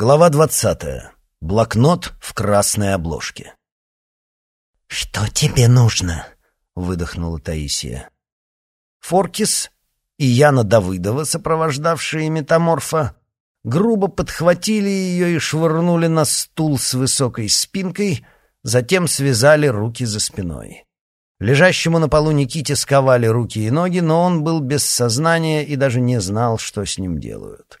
Глава двадцатая. Блокнот в красной обложке. «Что тебе нужно?» — выдохнула Таисия. Форкис и Яна Давыдова, сопровождавшие метаморфа, грубо подхватили ее и швырнули на стул с высокой спинкой, затем связали руки за спиной. Лежащему на полу Никите сковали руки и ноги, но он был без сознания и даже не знал, что с ним делают.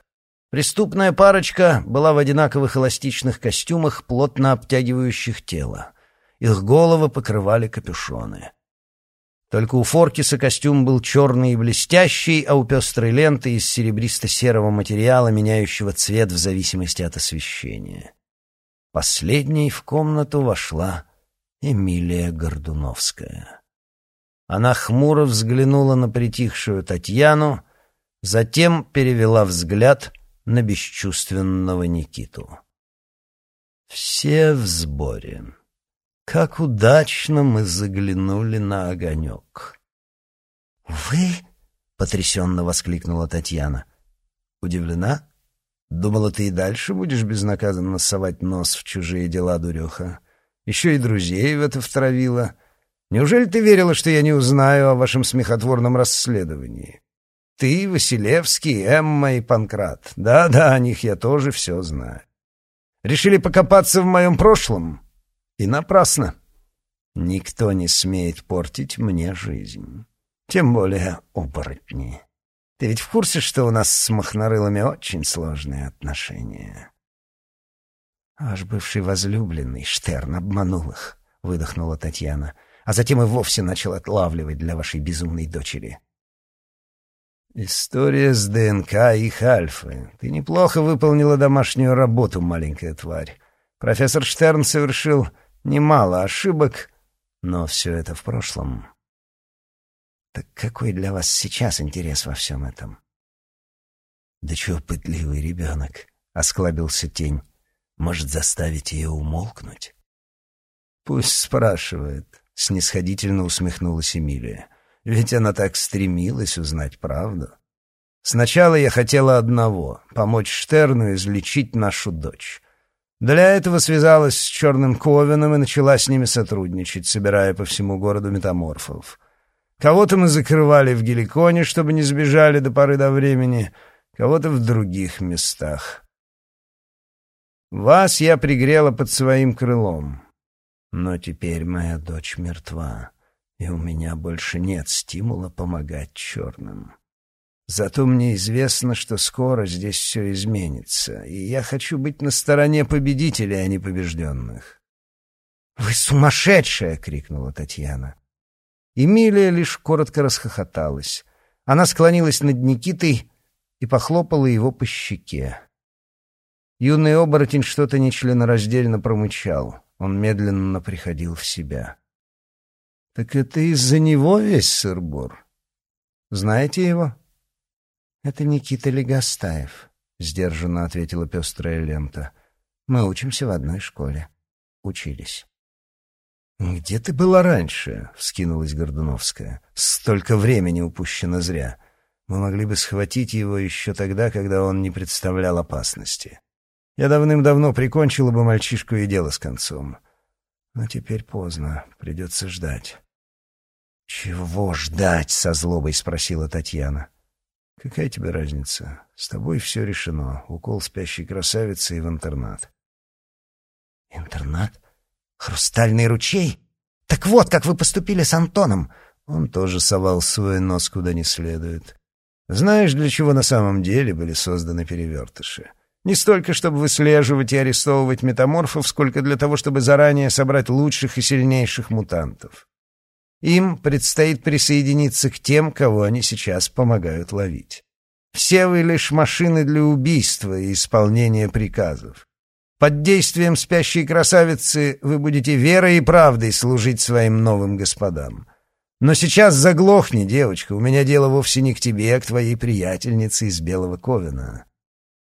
Преступная парочка была в одинаковых эластичных костюмах, плотно обтягивающих тело. Их головы покрывали капюшоны. Только у Форкиса костюм был черный и блестящий, а у пестрой ленты из серебристо-серого материала, меняющего цвет в зависимости от освещения. Последней в комнату вошла Эмилия Гордуновская. Она хмуро взглянула на притихшую Татьяну, затем перевела взгляд на бесчувственного Никиту. Все в сборе. Как удачно мы заглянули на огонек. «Вы?» — потрясенно воскликнула Татьяна. «Удивлена? Думала, ты и дальше будешь безнаказанно совать нос в чужие дела, дуреха? Еще и друзей в это втравила. Неужели ты верила, что я не узнаю о вашем смехотворном расследовании?» Ты, Василевский, Эмма и Панкрат. Да-да, о них я тоже все знаю. Решили покопаться в моем прошлом? И напрасно. Никто не смеет портить мне жизнь. Тем более оборотни. Ты ведь в курсе, что у нас с махнарылами очень сложные отношения? Ваш бывший возлюбленный, Штерн, обманул их, — выдохнула Татьяна, а затем и вовсе начал отлавливать для вашей безумной дочери. История с ДНК их альфы. Ты неплохо выполнила домашнюю работу, маленькая тварь. Профессор Штерн совершил немало ошибок, но все это в прошлом. Так какой для вас сейчас интерес во всем этом? Да чего пытливый ребенок, — осклабился тень. Может, заставить ее умолкнуть? Пусть спрашивает, — снисходительно усмехнулась Эмилия. Ведь она так стремилась узнать правду. Сначала я хотела одного — помочь Штерну излечить нашу дочь. Для этого связалась с Черным Ковином и начала с ними сотрудничать, собирая по всему городу метаморфов. Кого-то мы закрывали в Геликоне, чтобы не сбежали до поры до времени, кого-то в других местах. Вас я пригрела под своим крылом. Но теперь моя дочь мертва и у меня больше нет стимула помогать черным. Зато мне известно, что скоро здесь все изменится, и я хочу быть на стороне победителей, а не побежденных. «Вы сумасшедшая!» — крикнула Татьяна. Эмилия лишь коротко расхохоталась. Она склонилась над Никитой и похлопала его по щеке. Юный оборотень что-то нечленораздельно промычал. Он медленно приходил в себя. Так это из-за него весь сырбор. Знаете его? Это Никита Легостаев, сдержанно ответила пестрая лента. Мы учимся в одной школе. Учились. «Где ты была раньше?» — вскинулась Гордуновская. «Столько времени упущено зря. Мы могли бы схватить его еще тогда, когда он не представлял опасности. Я давным-давно прикончила бы мальчишку и дело с концом. Но теперь поздно, придется ждать. «Чего ждать?» — со злобой спросила Татьяна. «Какая тебе разница? С тобой все решено. Укол спящей красавицы и в интернат». «Интернат? Хрустальный ручей? Так вот, как вы поступили с Антоном!» Он тоже совал свой нос куда не следует. «Знаешь, для чего на самом деле были созданы перевертыши?» Не столько, чтобы выслеживать и арестовывать метаморфов, сколько для того, чтобы заранее собрать лучших и сильнейших мутантов. Им предстоит присоединиться к тем, кого они сейчас помогают ловить. Все вы лишь машины для убийства и исполнения приказов. Под действием спящей красавицы вы будете верой и правдой служить своим новым господам. Но сейчас заглохни, девочка, у меня дело вовсе не к тебе, а к твоей приятельнице из Белого Ковена.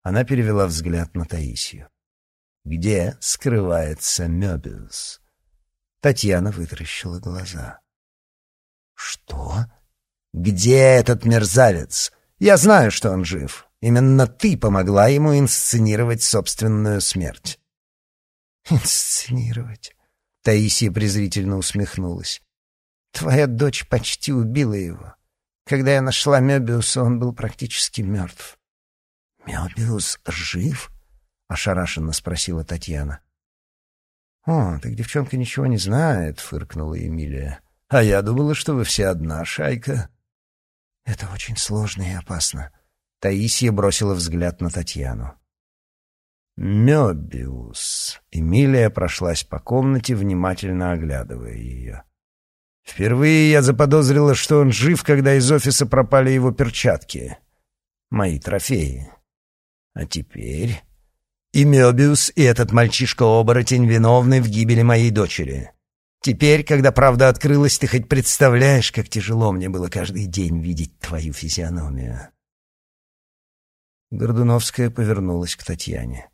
Она перевела взгляд на Таисию. Где скрывается Мёбиус? Татьяна вытаращила глаза. «Что? Где этот мерзавец? Я знаю, что он жив. Именно ты помогла ему инсценировать собственную смерть. Инсценировать? Таисия презрительно усмехнулась. Твоя дочь почти убила его. Когда я нашла Мёбиуса, он был практически мертв. «Мёбиус жив?» — ошарашенно спросила Татьяна. «О, так девчонка ничего не знает», — фыркнула Эмилия. «А я думала, что вы все одна шайка». «Это очень сложно и опасно». Таисия бросила взгляд на Татьяну. «Мёбиус». Эмилия прошлась по комнате, внимательно оглядывая ее. «Впервые я заподозрила, что он жив, когда из офиса пропали его перчатки. Мои трофеи. А теперь и Мёбиус, и этот мальчишка-оборотень виновны в гибели моей дочери. Теперь, когда правда открылась, ты хоть представляешь, как тяжело мне было каждый день видеть твою физиономию?» Гордуновская повернулась к Татьяне.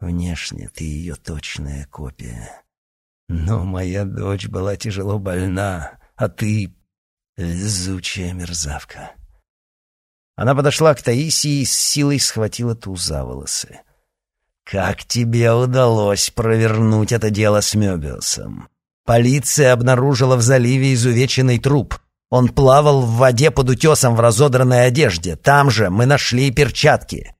«Внешне ты ее точная копия. Но моя дочь была тяжело больна, а ты — везучая мерзавка». Она подошла к Таисии и с силой схватила ту за волосы. «Как тебе удалось провернуть это дело с Мёбиусом? Полиция обнаружила в заливе изувеченный труп. Он плавал в воде под утесом в разодранной одежде. Там же мы нашли перчатки».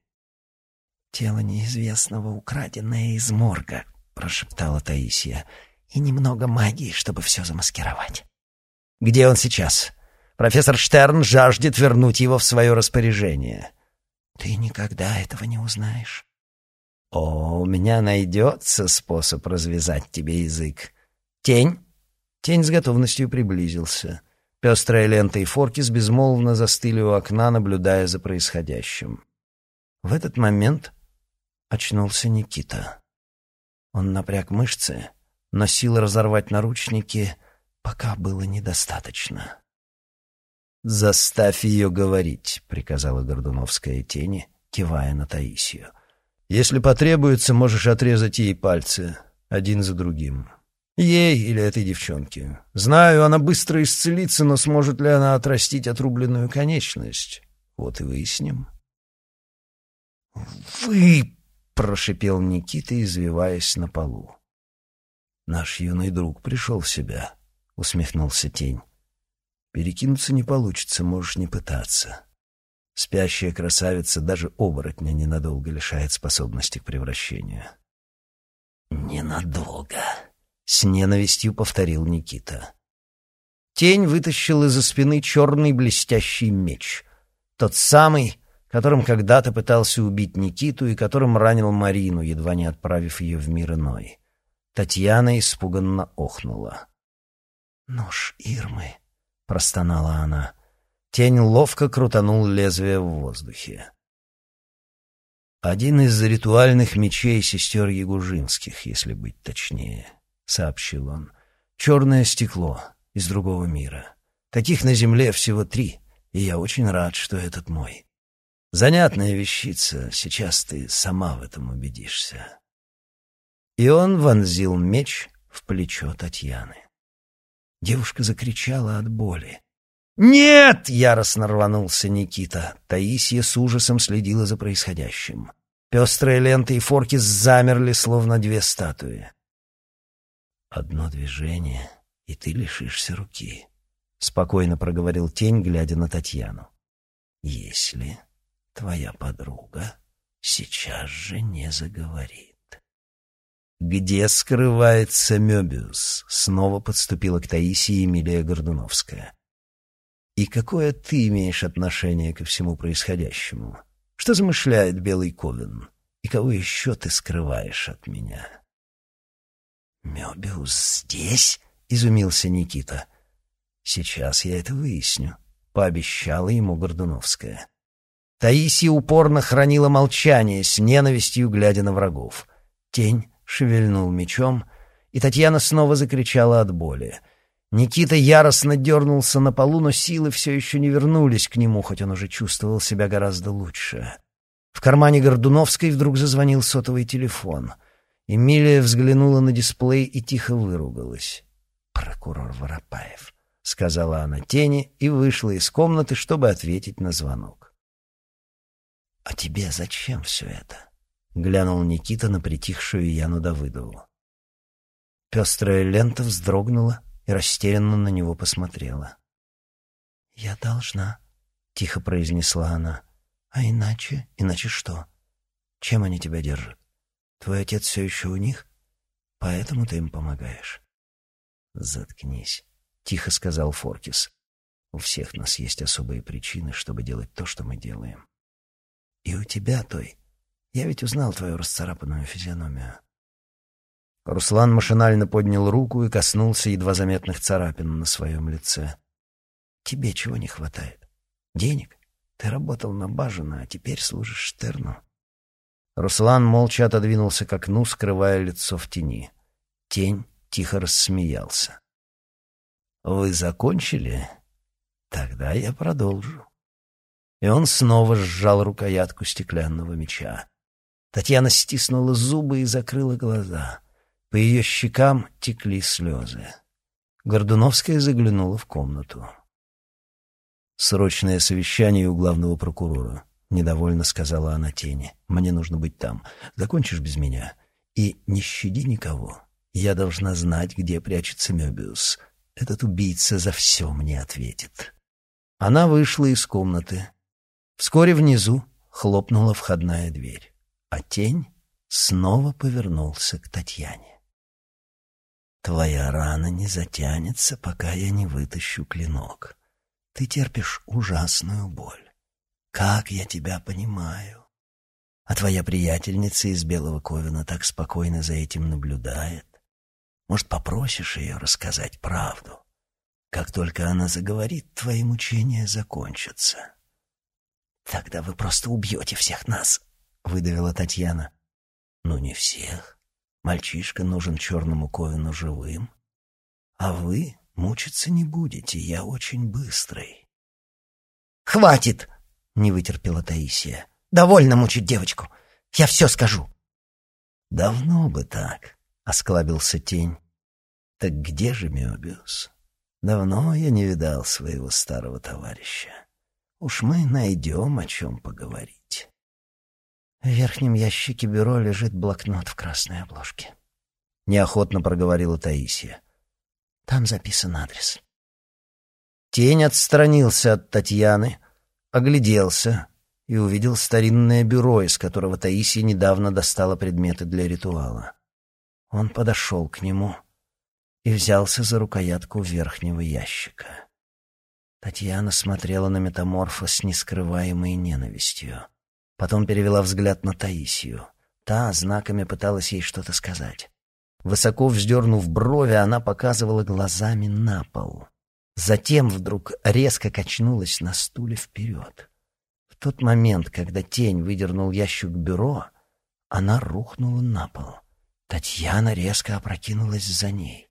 «Тело неизвестного, украденное из морга», — прошептала Таисия. «И немного магии, чтобы все замаскировать». «Где он сейчас?» Профессор Штерн жаждет вернуть его в свое распоряжение. Ты никогда этого не узнаешь. О, у меня найдется способ развязать тебе язык. Тень? Тень с готовностью приблизился. Пестрая лента и Форкис безмолвно застыли у окна, наблюдая за происходящим. В этот момент очнулся Никита. Он напряг мышцы, но сил разорвать наручники пока было недостаточно. «Заставь ее говорить», — приказала Гордуновская тени, кивая на Таисию. Если потребуется, можешь отрезать ей пальцы, один за другим. Ей или этой девчонке. Знаю, она быстро исцелится, но сможет ли она отрастить отрубленную конечность? Вот и выясним. «Вы!» — прошипел Никита, извиваясь на полу. «Наш юный друг пришел в себя», — усмехнулся тень. «Перекинуться не получится, можешь не пытаться. Спящая красавица даже оборотня ненадолго лишает способности к превращению. «Ненадолго», — с ненавистью повторил Никита. Тень вытащил из-за спины черный блестящий меч. Тот самый, которым когда-то пытался убить Никиту и которым ранил Марину, едва не отправив ее в мир иной. Татьяна испуганно охнула. «Нож Ирмы», — простонала она. Тень ловко крутанул лезвие в воздухе. «Один из ритуальных мечей сестер Ягужинских, если быть точнее», — сообщил он. «Черное стекло из другого мира. Таких на Земле всего три, и я очень рад, что этот мой. Занятная вещица, сейчас ты сама в этом убедишься». И он вонзил меч в плечо Татьяны. Девушка закричала от боли. «Нет!» — яростно рванулся Никита. Таисия с ужасом следила за происходящим. Пестрые ленты и форки замерли, словно две статуи. «Одно движение, и ты лишишься руки», — спокойно проговорил тень, глядя на Татьяну. «Если твоя подруга сейчас же не заговорит». «Где скрывается Мёбиус?» — снова подступила к Таисии Эмилия Гордуновская. И какое ты имеешь отношение ко всему происходящему? Что замышляет Белый Ковен? И кого еще ты скрываешь от меня?» «Мёбиус здесь?» — изумился Никита. «Сейчас я это выясню», — пообещала ему Гордуновская. Таисия упорно хранила молчание, с ненавистью глядя на врагов. Тень шевельнул мечом, и Татьяна снова закричала от боли — Никита яростно дернулся на полу, но силы все еще не вернулись к нему, хоть он уже чувствовал себя гораздо лучше. В кармане Гордуновской вдруг зазвонил сотовый телефон. Эмилия взглянула на дисплей и тихо выругалась. «Прокурор Воропаев», — сказала она тени и вышла из комнаты, чтобы ответить на звонок. «А тебе зачем все это?» — глянул Никита на притихшую Яну Давыдову. Пестрая лента вздрогнула и растерянно на него посмотрела. «Я должна», — тихо произнесла она. «А иначе? Иначе что? Чем они тебя держат? Твой отец все еще у них? Поэтому ты им помогаешь?» «Заткнись», — тихо сказал Форкис. «У всех нас есть особые причины, чтобы делать то, что мы делаем. И у тебя, Той. Я ведь узнал твою расцарапанную физиономию. Руслан машинально поднял руку и коснулся едва заметных царапин на своем лице. Тебе чего не хватает? Денег? Ты работал на Бажина, а теперь служишь Штерну. Руслан молча отодвинулся к окну, скрывая лицо в тени. Тень тихо рассмеялся. «Вы закончили? Тогда я продолжу» и он снова сжал рукоятку стеклянного меча. Татьяна стиснула зубы и закрыла глаза. По ее щекам текли слезы. Гордуновская заглянула в комнату. «Срочное совещание у главного прокурора», — недовольно сказала она тени. «Мне нужно быть там. Закончишь без меня. И не щади никого. Я должна знать, где прячется Мёбиус. Этот убийца за все мне ответит». Она вышла из комнаты. Вскоре внизу хлопнула входная дверь, а тень снова повернулся к Татьяне. «Твоя рана не затянется, пока я не вытащу клинок. Ты терпишь ужасную боль. Как я тебя понимаю. А твоя приятельница из Белого Ковина так спокойно за этим наблюдает. Может, попросишь ее рассказать правду? Как только она заговорит, твои мучения закончатся». «Тогда вы просто убьете всех нас», — выдавила Татьяна. «Ну, не всех. Мальчишка нужен черному Ковину живым. А вы мучиться не будете, я очень быстрый». «Хватит!» — не вытерпела Таисия. «Довольно мучить девочку. Я все скажу». «Давно бы так», — осклабился тень. «Так где же Мёбиус? Давно я не видал своего старого товарища». Уж мы найдем о чем поговорить. В верхнем ящике бюро лежит блокнот в красной обложке. Неохотно проговорила Таисия. Там записан адрес. Тень отстранился от Татьяны, огляделся и увидел старинное бюро, из которого Таисия недавно достала предметы для ритуала. Он подошел к нему и взялся за рукоятку верхнего ящика. Татьяна смотрела на метаморфа с нескрываемой ненавистью. Потом перевела взгляд на Таисию. Та знаками пыталась ей что-то сказать. Высоко вздернув брови, она показывала глазами на пол. Затем вдруг резко качнулась на стуле вперед. В тот момент, когда тень выдернул ящик бюро, она рухнула на пол. Татьяна резко опрокинулась за ней.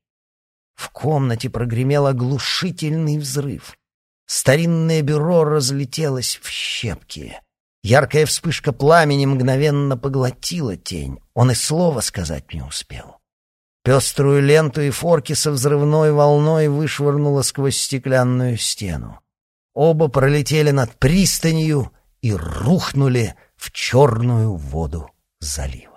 В комнате прогремел оглушительный взрыв. Старинное бюро разлетелось в щепки. Яркая вспышка пламени мгновенно поглотила тень. Он и слова сказать не успел. Пеструю ленту и форки со взрывной волной вышвырнуло сквозь стеклянную стену. Оба пролетели над пристанью и рухнули в черную воду залива.